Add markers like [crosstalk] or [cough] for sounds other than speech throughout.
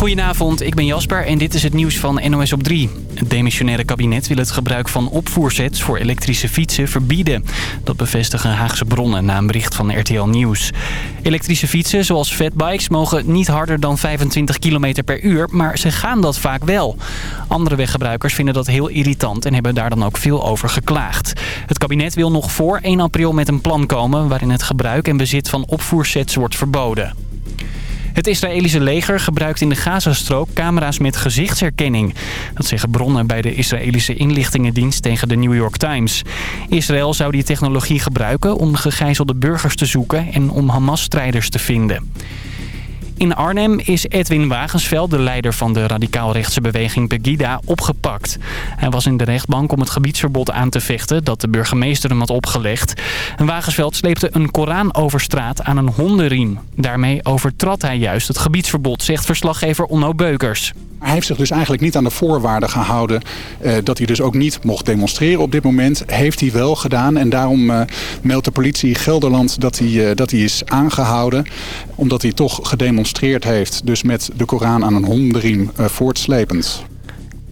Goedenavond, ik ben Jasper en dit is het nieuws van NOS op 3. Het demissionaire kabinet wil het gebruik van opvoersets voor elektrische fietsen verbieden. Dat bevestigen Haagse bronnen na een bericht van RTL Nieuws. Elektrische fietsen, zoals fatbikes, mogen niet harder dan 25 km per uur, maar ze gaan dat vaak wel. Andere weggebruikers vinden dat heel irritant en hebben daar dan ook veel over geklaagd. Het kabinet wil nog voor 1 april met een plan komen waarin het gebruik en bezit van opvoersets wordt verboden. Het Israëlische leger gebruikt in de Gazastrook camera's met gezichtsherkenning. Dat zeggen bronnen bij de Israëlische inlichtingendienst tegen de New York Times. Israël zou die technologie gebruiken om gegijzelde burgers te zoeken en om Hamas-strijders te vinden. In Arnhem is Edwin Wagensveld, de leider van de radicaal-rechtse beweging Pegida, opgepakt. Hij was in de rechtbank om het gebiedsverbod aan te vechten dat de burgemeester hem had opgelegd. En Wagensveld sleepte een Koran over straat aan een hondenriem. Daarmee overtrad hij juist het gebiedsverbod, zegt verslaggever Onno Beukers. Hij heeft zich dus eigenlijk niet aan de voorwaarden gehouden eh, dat hij dus ook niet mocht demonstreren op dit moment. Heeft hij wel gedaan en daarom uh, meldt de politie Gelderland dat hij, uh, dat hij is aangehouden. Omdat hij toch gedemonstreerd heeft, dus met de Koran aan een hondenriem voortslepend.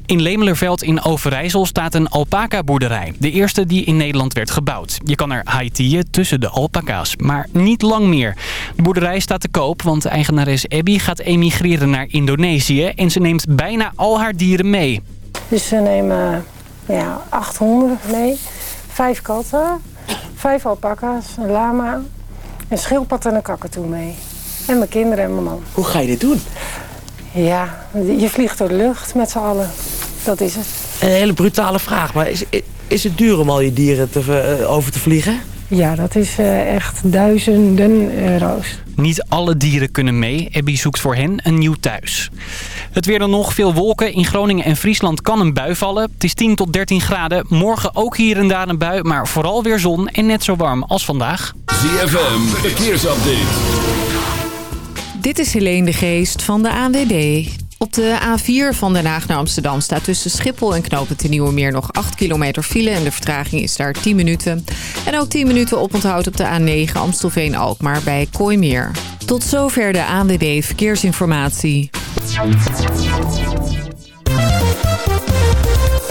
In Lemelerveld in Overijssel staat een alpaca-boerderij. De eerste die in Nederland werd gebouwd. Je kan er haitieën tussen de alpaca's, maar niet lang meer. De boerderij staat te koop, want de eigenares Abby gaat emigreren naar Indonesië... en ze neemt bijna al haar dieren mee. Dus ze nemen ja, acht honden mee, vijf katten, vijf alpaca's, een lama, een schildpad en een kakatoe mee. En mijn kinderen en mijn man. Hoe ga je dit doen? Ja, je vliegt door de lucht met z'n allen. Dat is het. Een hele brutale vraag, maar is, is het duur om al je dieren te, uh, over te vliegen? Ja, dat is uh, echt duizenden euro's. Niet alle dieren kunnen mee. Abby zoekt voor hen een nieuw thuis. Het weer dan nog. Veel wolken. In Groningen en Friesland kan een bui vallen. Het is 10 tot 13 graden. Morgen ook hier en daar een bui, maar vooral weer zon en net zo warm als vandaag. ZFM, verkeersupdate. Dit is Helene de Geest van de ANWB. Op de A4 van Den Haag naar Amsterdam staat tussen Schiphol en Knopen te Nieuwe Meer nog 8 kilometer file. En de vertraging is daar 10 minuten. En ook 10 minuten oponthoud op de A9 Amstelveen-Alkmaar bij Kooimeer. Tot zover de ANWB Verkeersinformatie.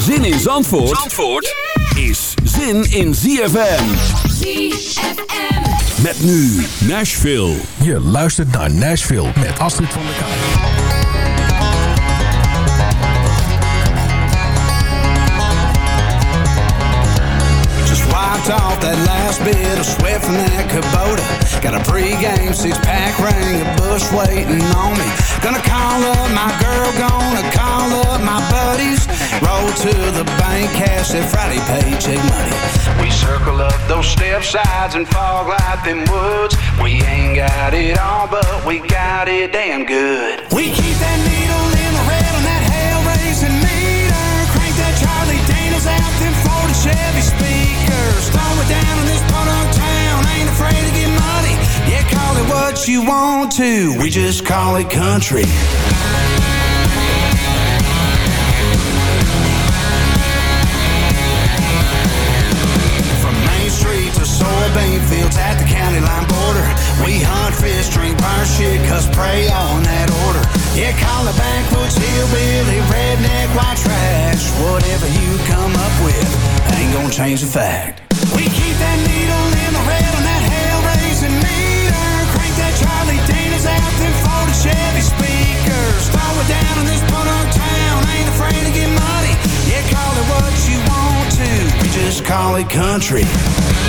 Zin in Zandvoort, Zandvoort is zin in ZFM. ZFM. Met nu Nashville. Je luistert naar Nashville met Astrid van der Kamer. That last bit of sweat from that Kubota. Got a pregame six-pack ring, a bush waiting on me. Gonna call up my girl, gonna call up my buddies. Roll to the bank, cash that Friday paycheck money. We circle up those step sides and fog like them woods. We ain't got it all, but we got it damn good. We keep to, we just call it country. Cowboy Country.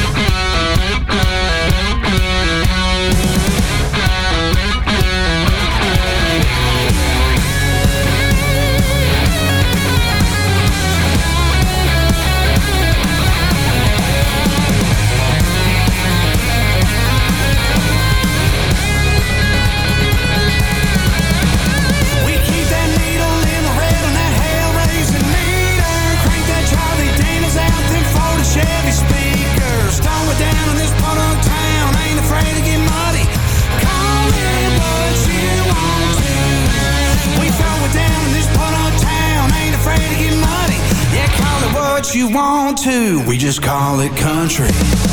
We just call it country.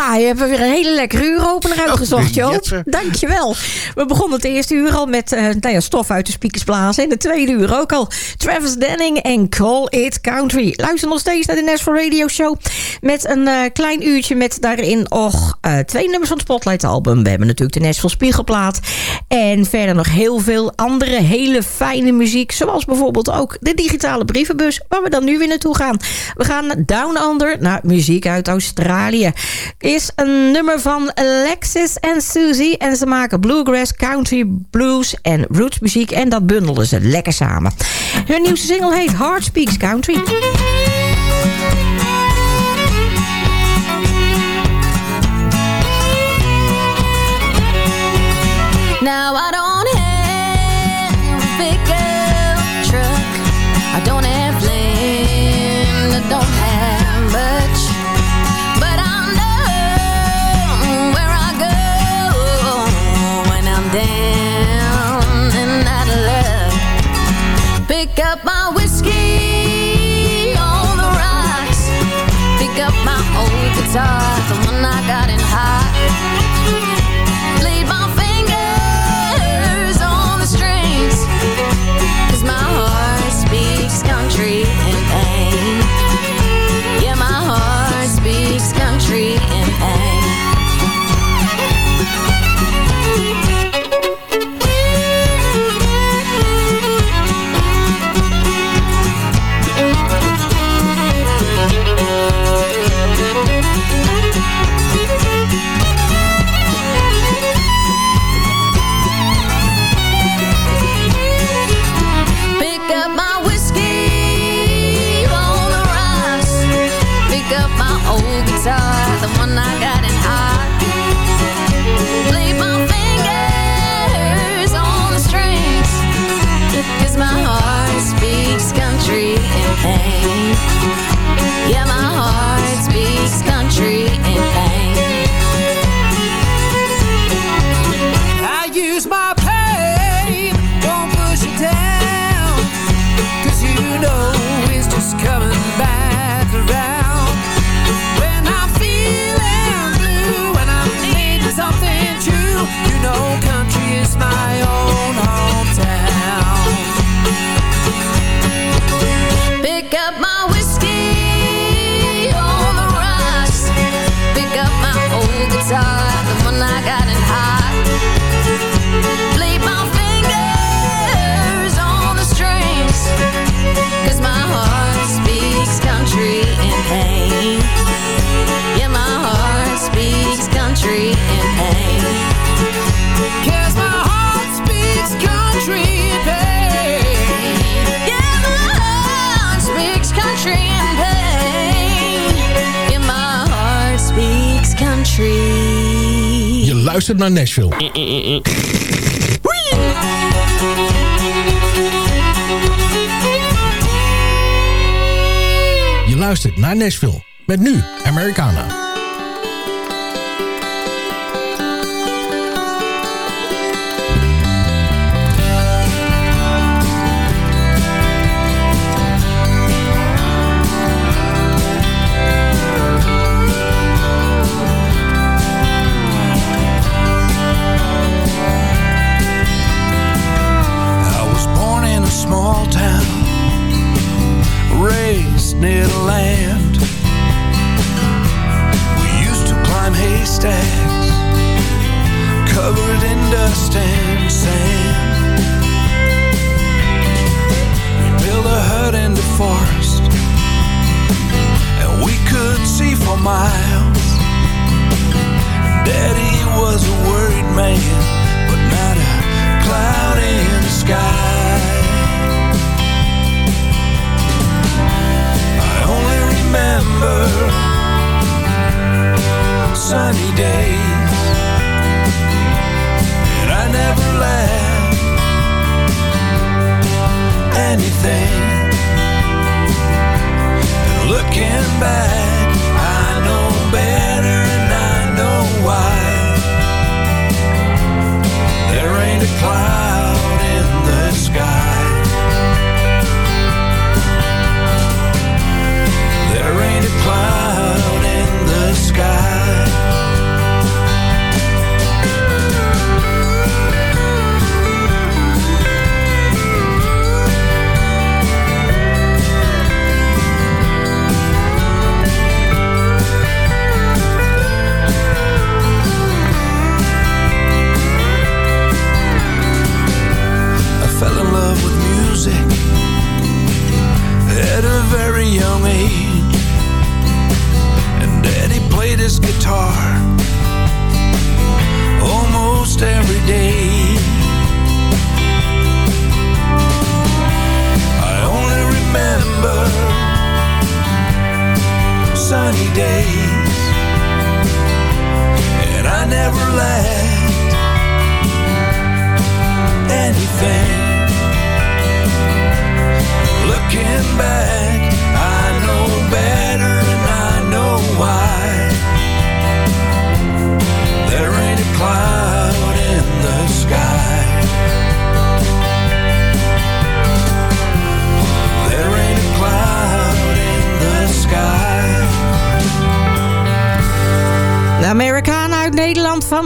Nou, je hebt weer een hele lekkere uuropener uitgezocht, Oh, Joop. Jetse. Dankjewel. We begonnen het eerste uur al met eh, nou ja, stof uit de speakers blazen. En de tweede uur ook al. Travis Denning en Call It Country. Luister nog steeds naar de Nashville Radio Show. Met een eh, klein uurtje met daarin och, eh, twee nummers van het Spotlight album. We hebben natuurlijk de Nashville Spiegelplaat. En verder nog heel veel andere hele fijne muziek. Zoals bijvoorbeeld ook de digitale brievenbus. Waar we dan nu weer naartoe gaan. We gaan Down Under naar muziek uit Australië. Is een nummer van Alexis en Susie. En ze maken bluegrass, country, blues en roots muziek. En dat bundelen ze lekker samen. Hun nieuwste single heet Heart Speaks Country. Luistert naar Nashville. Je luistert naar Nashville. Met nu Americana.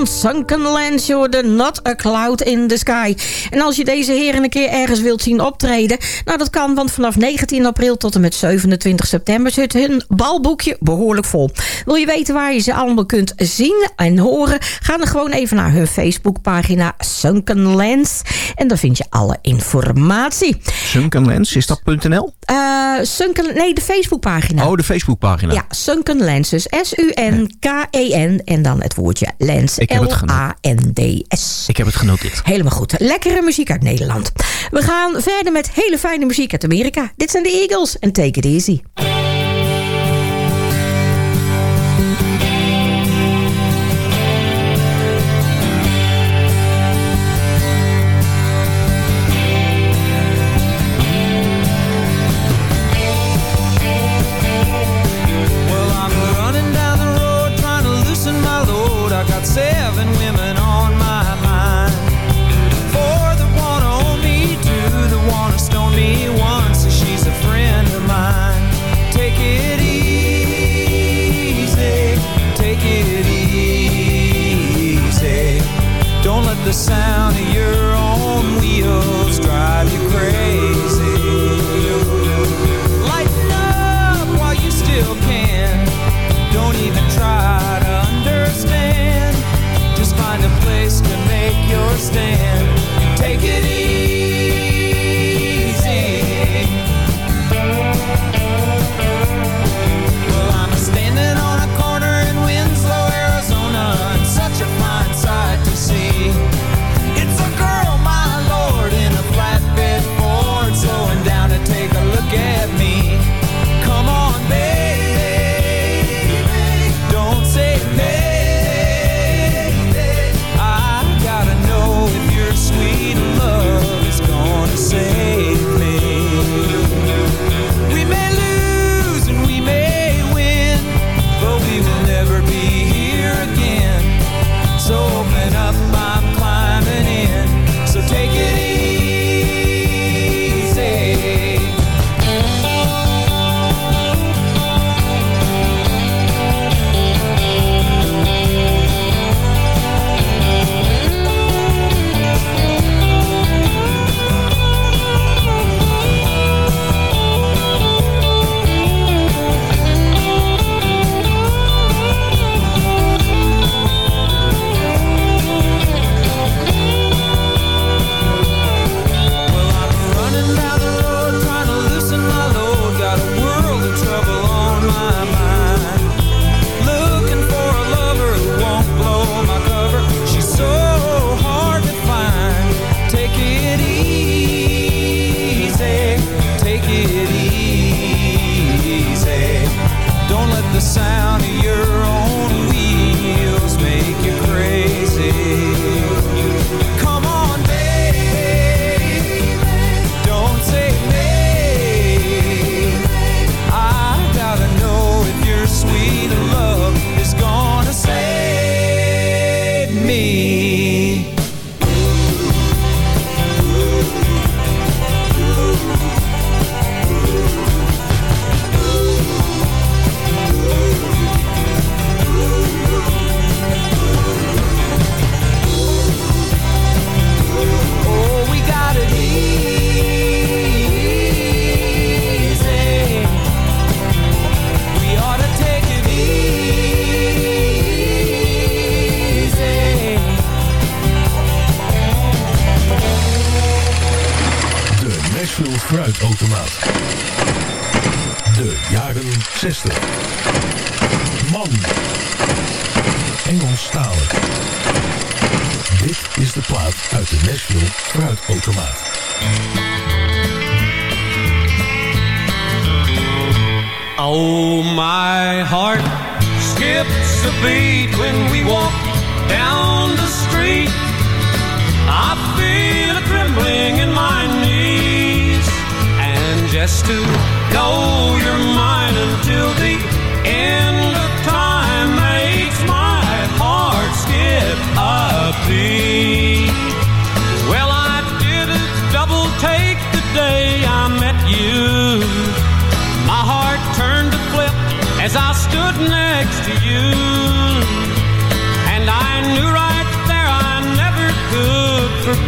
Van Sunken Lands. Hoorde Not a Cloud in the Sky. En als je deze heren een keer ergens wilt zien optreden... nou, dat kan, want vanaf 19 april tot en met 27 september... zit hun balboekje behoorlijk vol. Wil je weten waar je ze allemaal kunt zien en horen... ga dan gewoon even naar hun Facebookpagina Sunken Lands. En daar vind je alle informatie. Sunken Lens, is dat .nl? Uh, Sunken, nee, de Facebookpagina. Oh, de Facebookpagina. Ja, Sunken Lenses. S-U-N-K-E-N. En dan het woordje lens. L-A-N-D-S. Ik heb het genoteerd. Helemaal goed. Lekkere muziek uit Nederland. We gaan verder met hele fijne muziek uit Amerika. Dit zijn de Eagles en Take It Easy. side.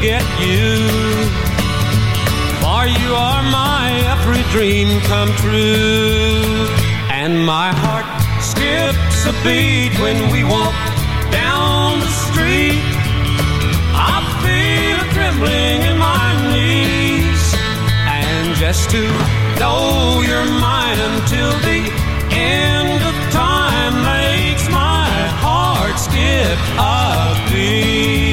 Forget you. For you are my every dream come true. And my heart skips a beat when we walk down the street. I feel a trembling in my knees. And just to know you're mine until the end of time makes my heart skip a beat.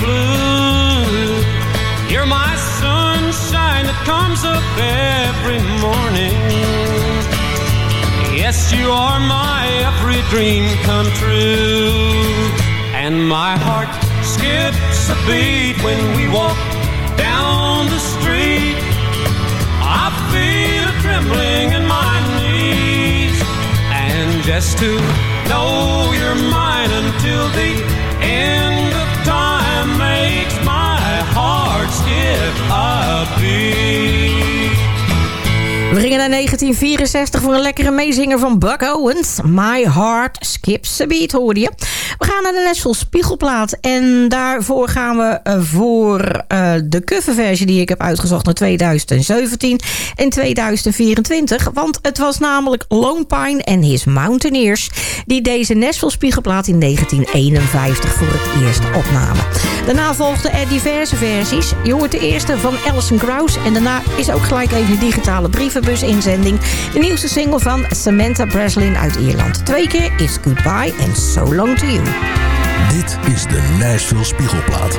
Blue. You're my sunshine that comes up every morning. Yes, you are my every dream come true, and my heart skips a beat when we walk down the street. I feel a trembling in my knees. And just to know you're mine until the end of time makes my heart skip a beat. We gingen naar 1964 voor een lekkere meezinger van Buck Owens. My Heart Skips a Beat, hoorde je. We gaan naar de Nashville Spiegelplaat. En daarvoor gaan we eh, voor eh, de coverversie die ik heb uitgezocht naar 2017 en 2024. Want het was namelijk Lone Pine en His Mountaineers... die deze Nashville Spiegelplaat in 1951 voor het eerst opnamen. Daarna volgden er diverse versies. Je hoort de eerste van Alison Krauss... en daarna is ook gelijk even een digitale brievenbus-inzending... de nieuwste single van Samantha Breslin uit Ierland. Twee keer is Goodbye and So Long To You. Dit is de Nashville Spiegelplaat.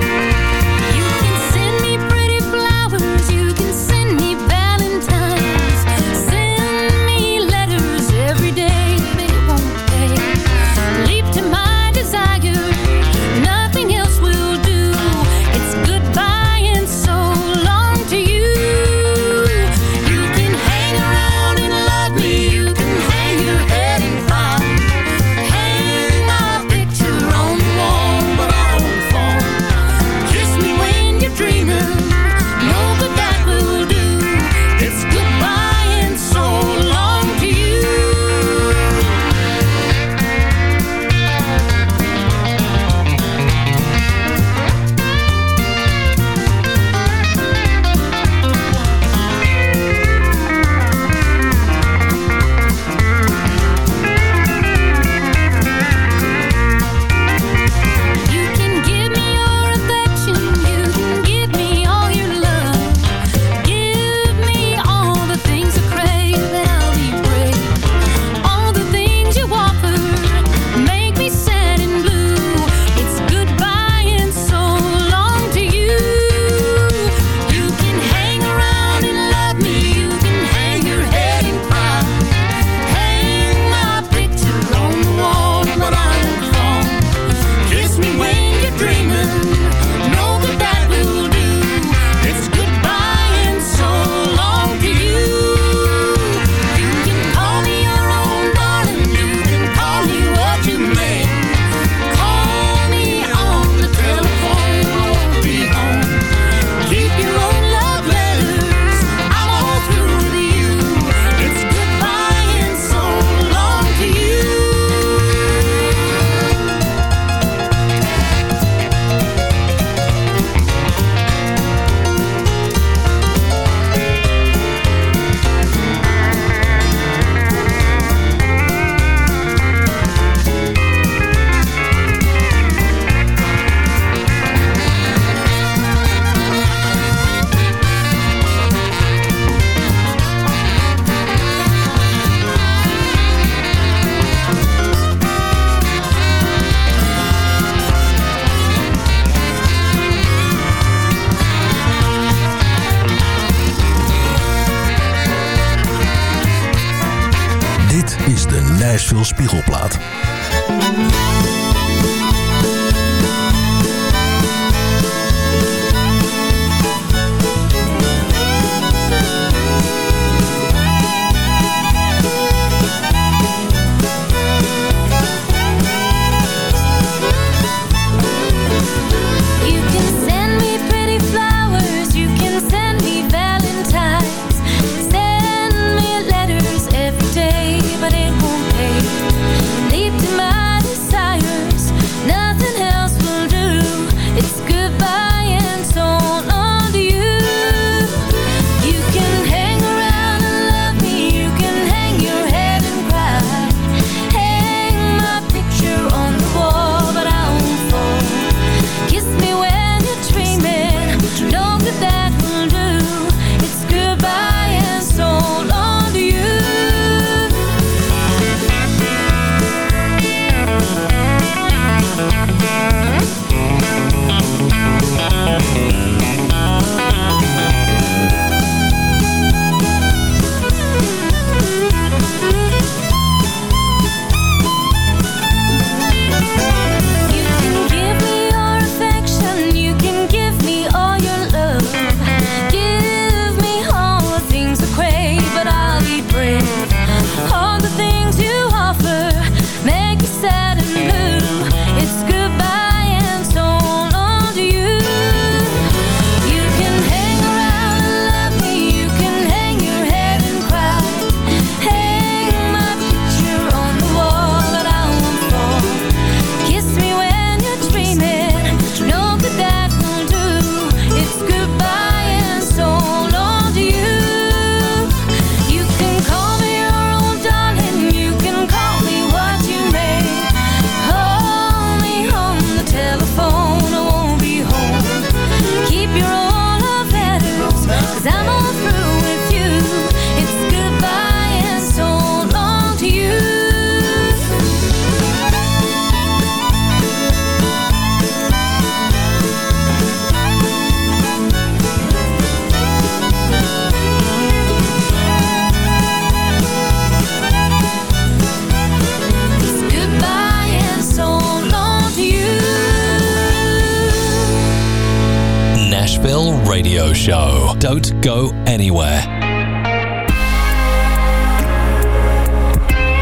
Bill Radio Show. Don't go anywhere.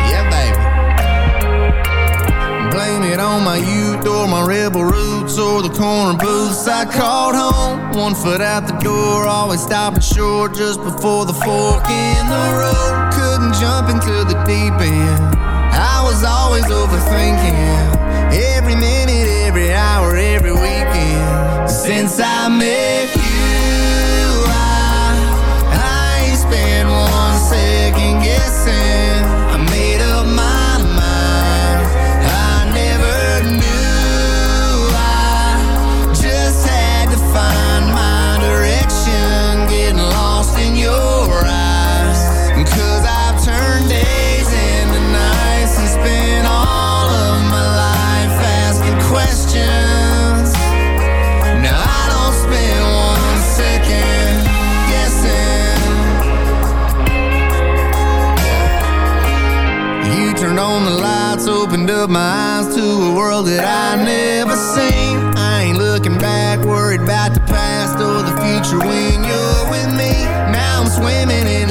Yeah, baby. Blame it on my youth or my rebel roots or the corner booths I called home. One foot out the door, always stopping short just before the fork in the road. Couldn't jump into the deep end. I was always overthinking every minute since I met you on the lights opened up my eyes to a world that I never seen. I ain't looking back, worried about the past or the future when you're with me. Now I'm swimming in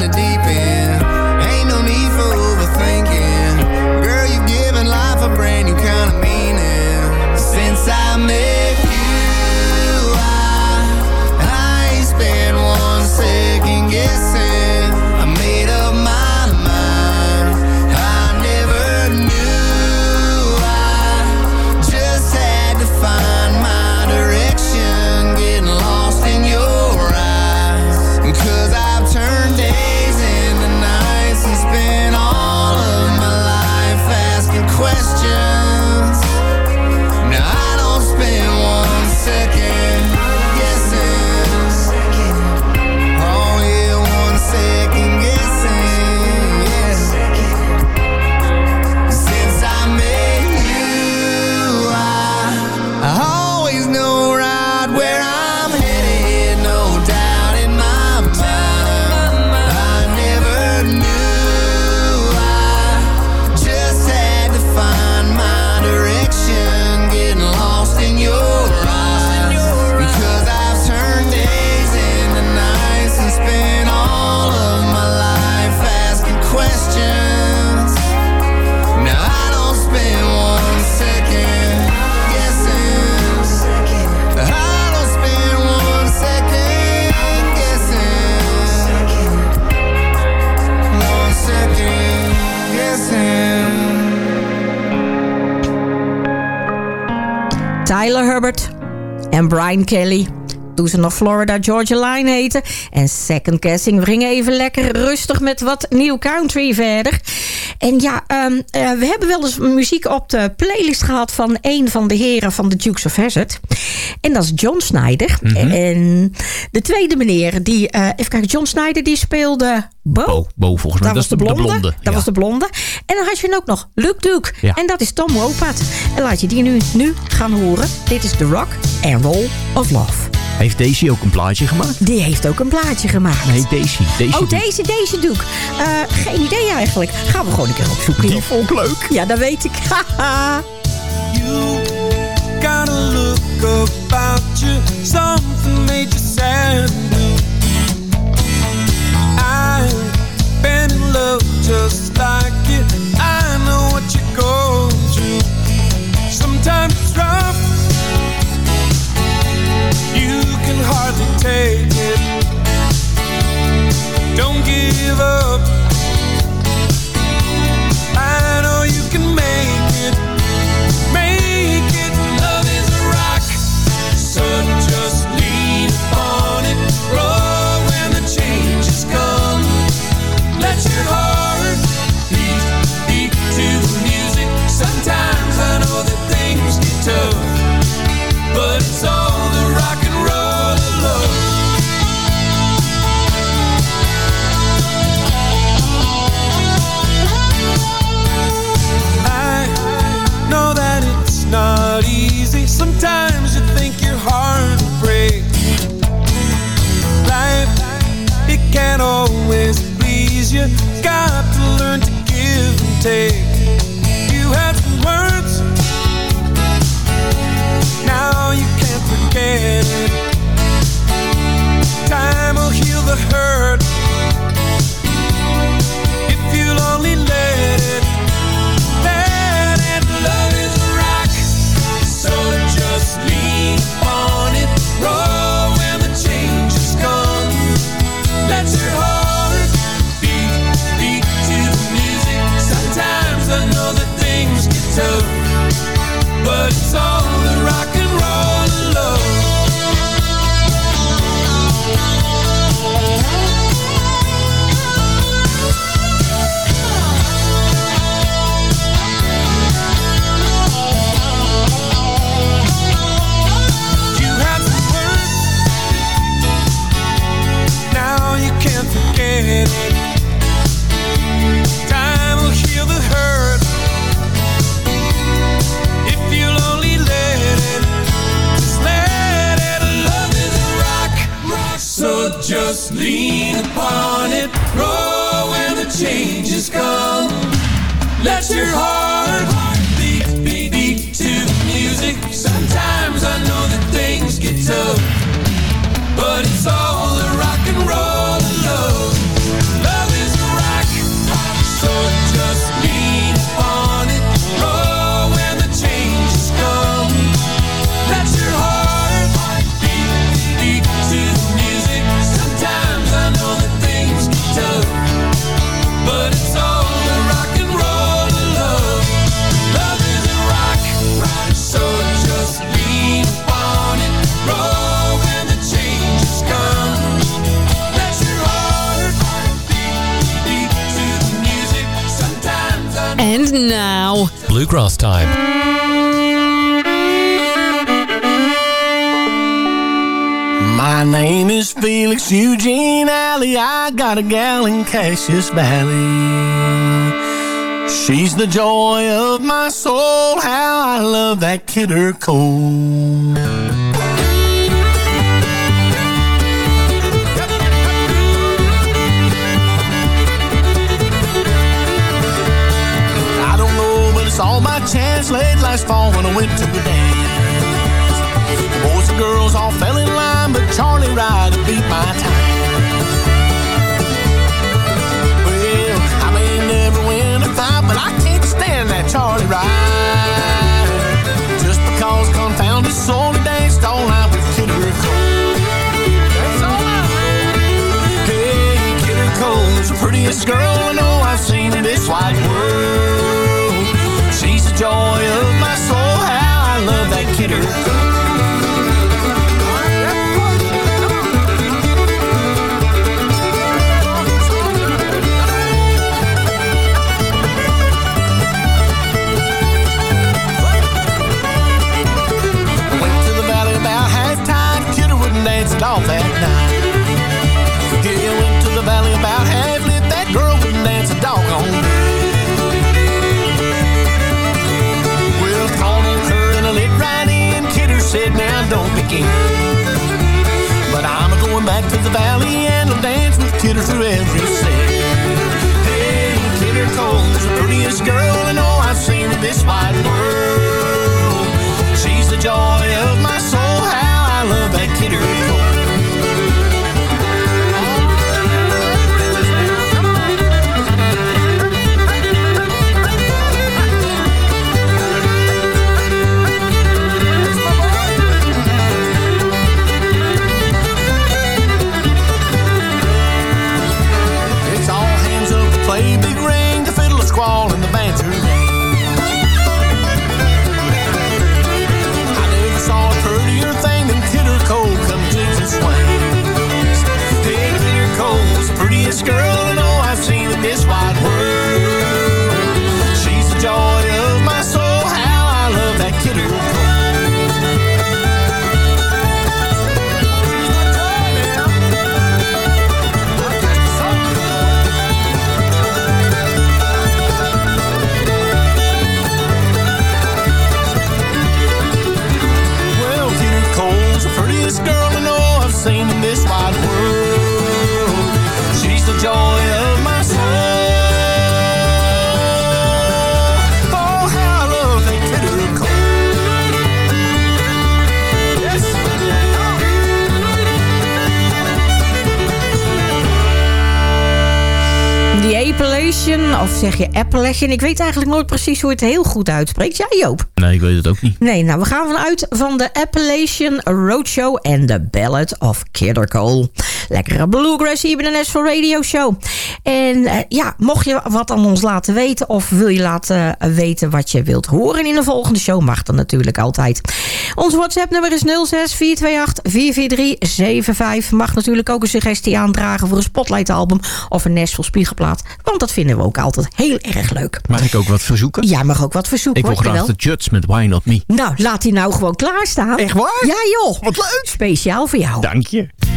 Brian Kelly. Toen ze nog Florida Georgia Line heten. En Second Guessing. We gingen even lekker rustig met wat nieuw country verder. En ja, ehm, eh, we hebben wel eens muziek op de playlist gehad... van een van de heren van de Dukes of Hazzard. En dat is John Snyder. En de tweede meneer, die... eh, even kijken, John Snyder die speelde... Bo. Bo, volgens mij. Dat was de blonde. Dat ja. was de blonde. En dan had je ook nog Luke Duke. Ja. En dat is Tom Wopat. En laat je die nu, nu gaan horen. Dit is The Rock and Roll of Love. Heeft Daisy ook een plaatje gemaakt? Die heeft ook een plaatje gemaakt. Nee, Daisy. Daisy Oh, deze, deze doek. Eh, geen idee eigenlijk. Gaan we gewoon een keer opzoeken. Die vond ik leuk. Ja, dat weet ik. Haha. Got a look about you, something made you sad blue. I've been in love just like it. I know what you're through. Sometimes it's rough. You can hardly take it. Don't give up. Got a gal in Cassius Valley. She's the joy of my soul. How I love that kidder cold. I don't know, but it's all my chance. Late last fall when I went to the dance. The boys and girls all fell in line, but Charlie Ryder beat my time. But I can't stand that Charlie Ryder. Just because confounded soul danced all night with Kidder Cole. That's all right. Hey, Kidder Cole's the prettiest girl I know I've seen in this wide world. She's the joy of don't begin. But I'm a going back to the valley and I'll dance with Kidder through every set. Hey, Kidder Cole's the prettiest girl and all I've seen in this wide world. She's the joy zeg je Appalachian? Ik weet eigenlijk nooit precies hoe het heel goed uitspreekt. Ja, Joop? Nee, ik weet het ook niet. Nee, nou, we gaan vanuit van de Appalachian Roadshow en de Ballad of Kidder Cole. Lekkere bluegrass hier bij de Nashville Radio Show. En eh, ja, mocht je wat aan ons laten weten... of wil je laten eh, weten wat je wilt horen in de volgende show... mag dat natuurlijk altijd. Ons WhatsApp-nummer is 06-428-443-75. Mag natuurlijk ook een suggestie aandragen voor een Spotlight-album... of een Nashville Spiegelplaat. Want dat vinden we ook altijd heel erg leuk. Mag ik ook wat verzoeken? Ja, mag ook wat verzoeken. Ik wil graag de Judds met Why Not Me. Nou, laat die nou gewoon klaarstaan. Echt waar? Ja, joh. Wat leuk. Speciaal voor jou. Dank je.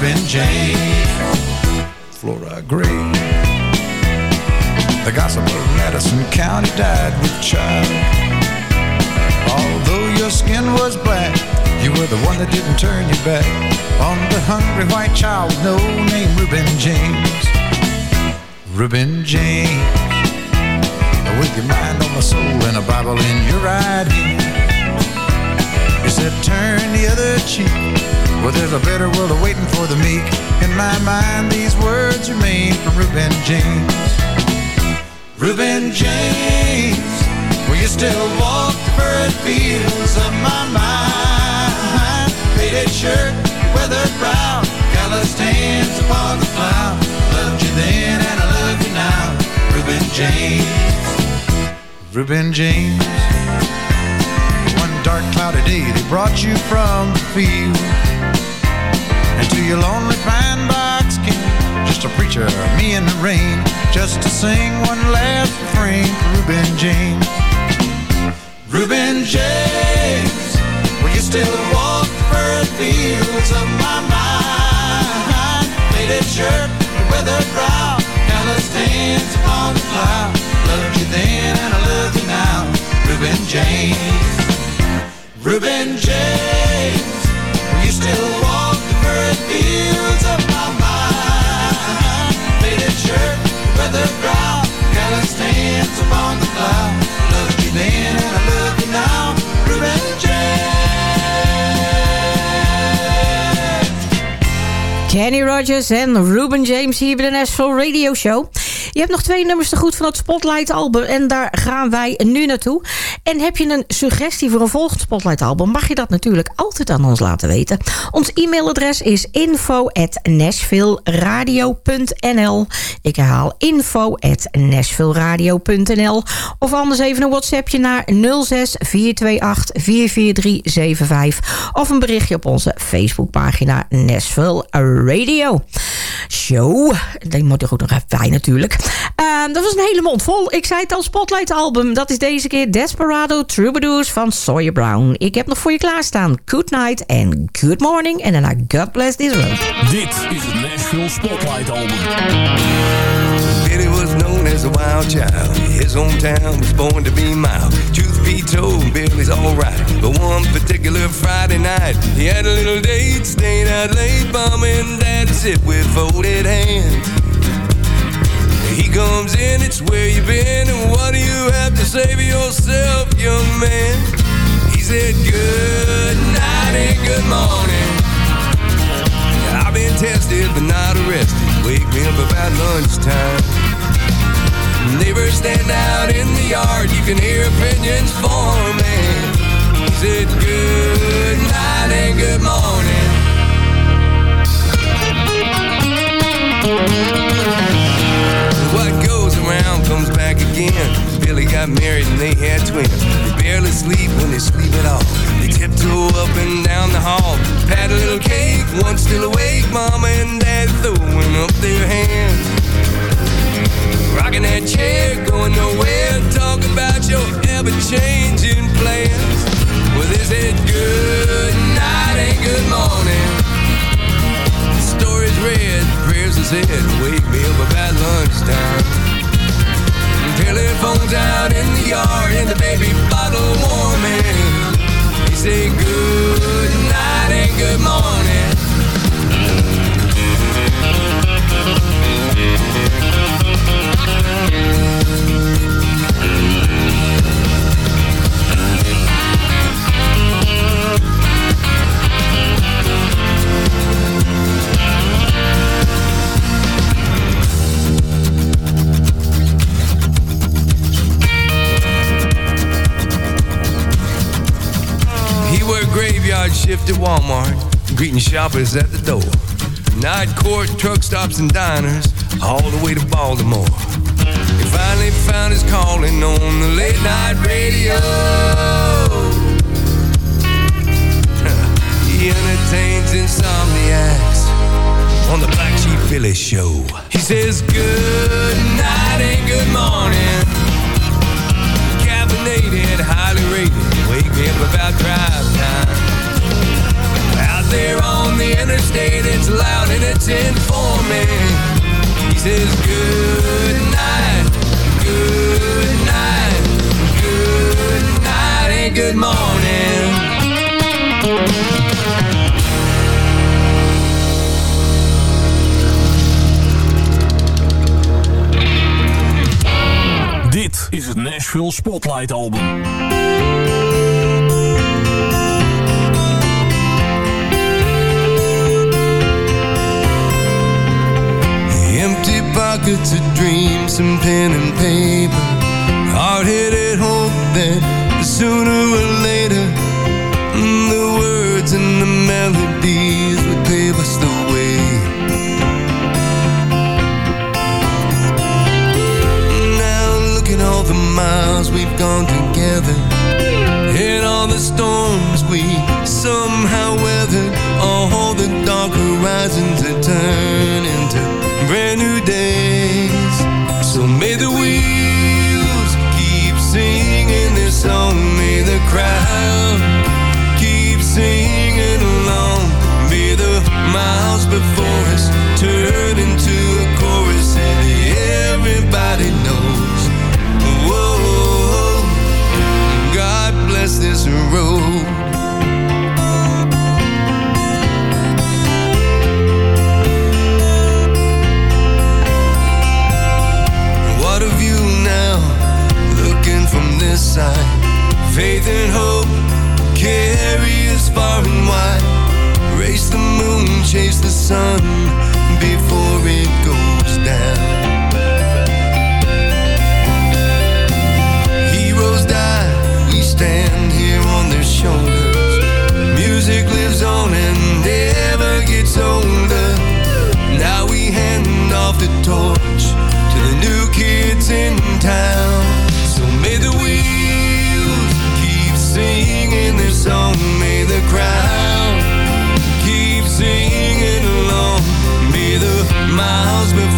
Reuben James. Flora Gray. The gossip of Madison County died with child. Although your skin was black, you were the one that didn't turn your back on the hungry white child with no name, Reuben James. Reuben James. With your mind on my soul and a Bible in your right hand. You said, turn the other cheek. Well, there's a better world awaiting for the meek. In my mind, these words remain from Reuben James. Reuben James, will you still walk the furrowed fields of my mind? Faded shirt, weathered brow, calloused hands upon the plow. Loved you then and I love you now, Reuben James. Reuben James. One dark cloudy day they brought you from the field And to your lonely pine box came Just a preacher, me in the rain Just to sing one last refrain Reuben James. Reuben James Will you still walk the fields of my mind? Faded shirt, weathered brow Calloused hands upon the plow Loved you then and I love you now. Reuben James Reuben James Will you still Kenny Rogers en Ruben James hier bij de Nashville Radio Show. Je hebt nog twee nummers te goed van het Spotlight album en daar gaan wij nu naartoe. En heb je een suggestie voor een volgend Spotlight album, mag je dat natuurlijk altijd aan ons laten weten. Ons e-mailadres is info@nashvilleradio.nl. Ik herhaal info@nashvilleradio.nl of anders even een WhatsAppje naar 06 428 44375 of een berichtje op onze Facebookpagina Nashville Radio Show. Die moet er ook nog even bij natuurlijk. Ehm, dat was een hele mond vol. Ik zei het al, Spotlight album. Dat is deze keer Desperado Troubadours van Sawyer Brown. Ik heb nog voor je klaarstaan Good Night en Good Morning. En daarna God Bless This Road. Dit is het Nashville Spotlight Album. Billy was known as a wild child. His hometown was born to be mild. Truth be told, Billy's alright. But one particular Friday night, he had a little date, staying out late, and dad sit with folded hands. He comes in, it's where you been, and what do you have to say for yourself, young man? He said, Good night and good morning. I've been tested but not arrested. Wake me up about lunchtime. Neighbors stand out in the yard, you can hear opinions forming. He said, Good night and good morning. What goes around comes back again. Billy got married and they had twins. They barely sleep when they sleep at all. They tiptoe up and down the hall. Pat a little cake, one still awake. Mama and dad throwing up their hands. Rocking that chair, going nowhere. Greeting shoppers at the door. Night court, truck stops, and diners, all the way to Baltimore. He finally found his calling on the late night radio. [laughs] he entertains insomniacs on the Black Sheep Billy Show. He says good night and good morning. Caffeinated, highly rated, wake me up about drive time. There on the interstate, it's loud and it's informing. He says good night, good night, good night and good morning. Dit is het Nashville Spotlight Album. Pockets of dreams, some pen and paper. Hard-headed hope that sooner or later miles before us turn into a chorus that everybody knows. Whoa, God bless this road. What of you now, looking from this side? Faith and hope carry us far and wide. Race the the sun before it goes down. Heroes die, we stand here on their shoulders. Music lives on and never gets older. Now we hand off the torch to the new kids in town. So may the wheels keep singing their song. May the crowd miles before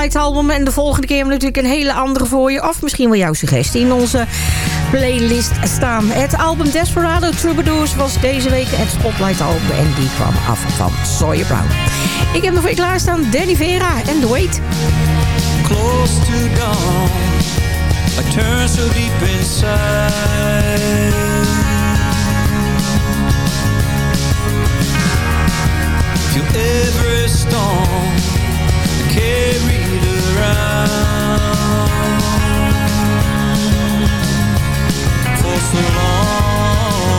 Album. En de volgende keer hebben we natuurlijk een hele andere voor je. Of misschien wel jouw suggestie in onze playlist staan. Het album Desperado Troubadours was deze week het Spotlight album. En die kwam af van Sawyer Brown. Ik heb nog voor je klaarstaan Danny Vera en The Wait. Close to dawn. Turn so deep inside. every carry ground for so long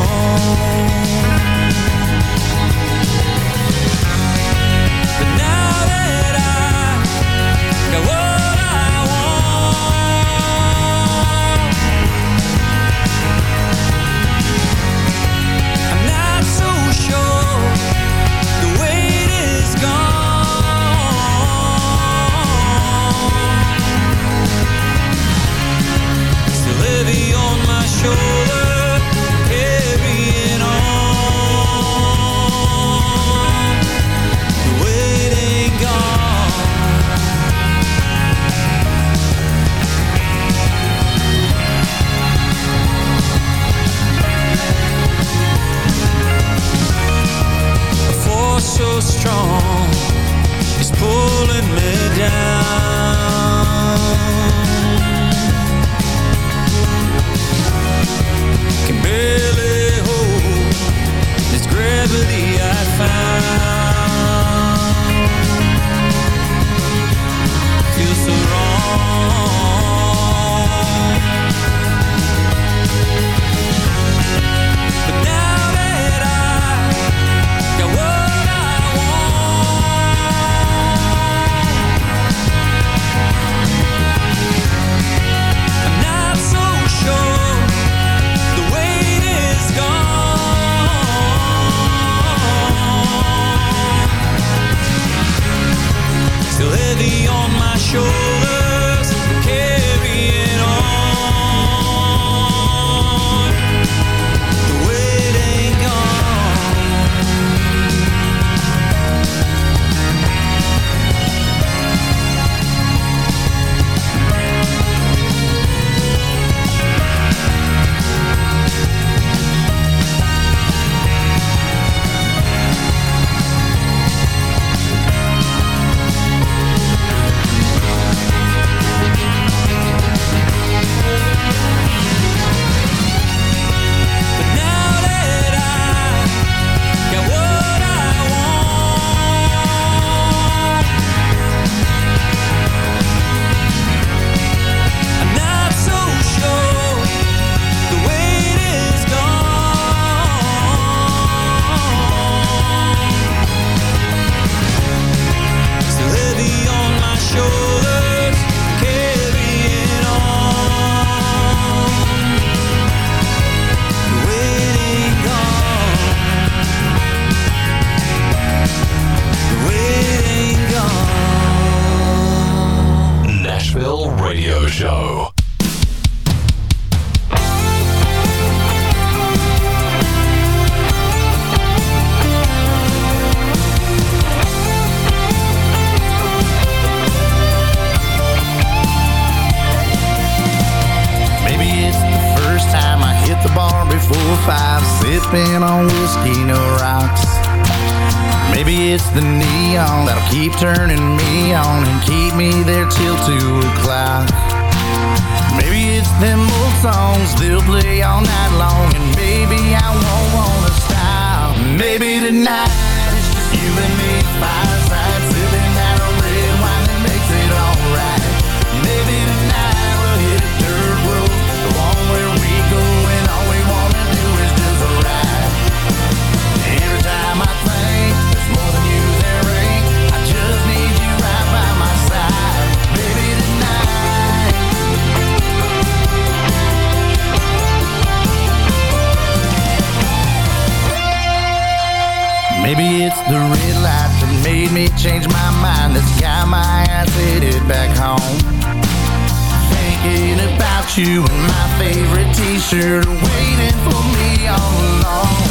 so strong. Is pulling me down. four or five, sipping on whiskey, no rocks. Maybe it's the neon that'll keep turning me on and keep me there till two o'clock. Maybe it's them old songs they'll play all night long, and maybe I won't wanna stop. Maybe tonight it's just you and me. fire. Maybe it's the red light that made me change my mind That's got my eyes headed back home. Thinking about you in my favorite t-shirt Waiting for me all along.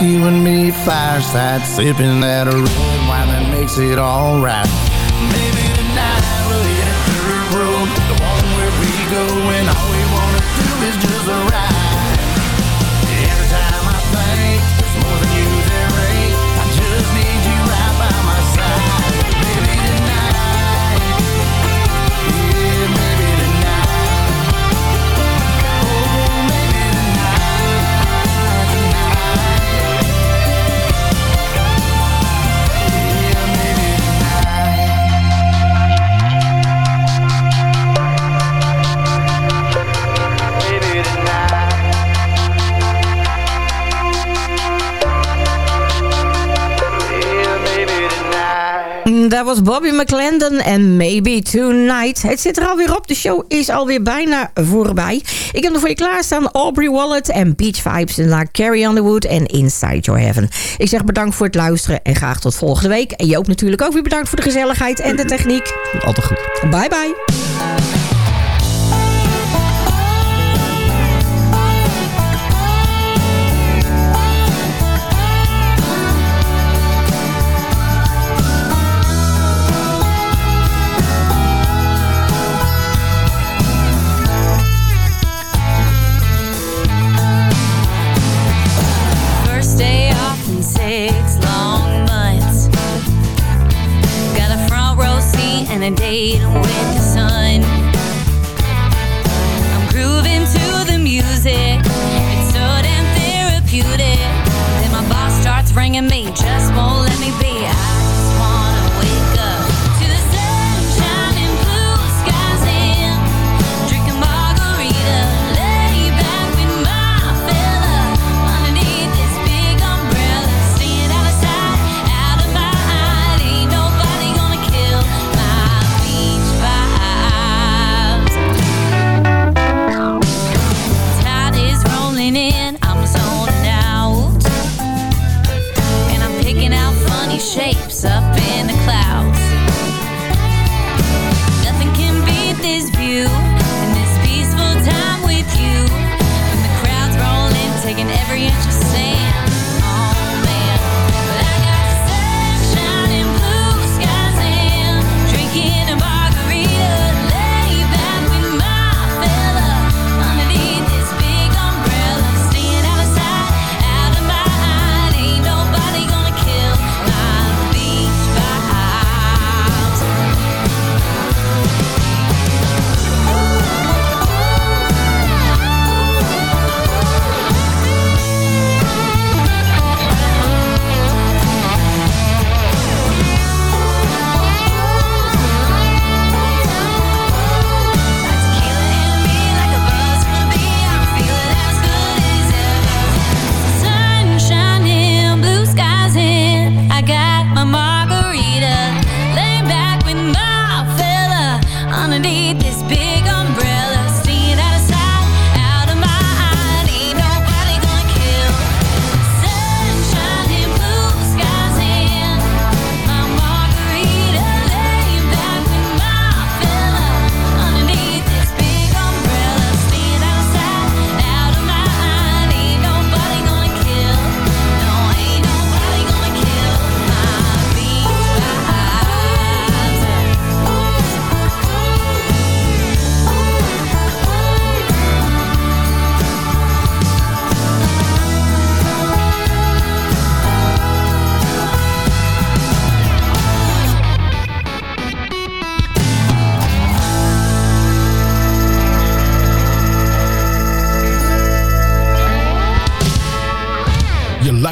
you and me, fireside, sipping that red wine that makes it alright. Maybe tonight we'll hit a third room, the one where we go and all we wanna do is just Dat was Bobby McClendon en Maybe Tonight. Het zit er alweer op. De show is alweer bijna voorbij. Ik heb nog voor je klaarstaan Aubrey Wallet en Beach Vibes en La Carrie Underwood en Inside Your Heaven. Ik zeg bedankt voor het luisteren en graag tot volgende week. En je ook natuurlijk ook weer bedankt voor de gezelligheid en de techniek. Altijd goed. Bye bye. And date with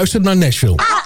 luistert naar Nashville. Ah,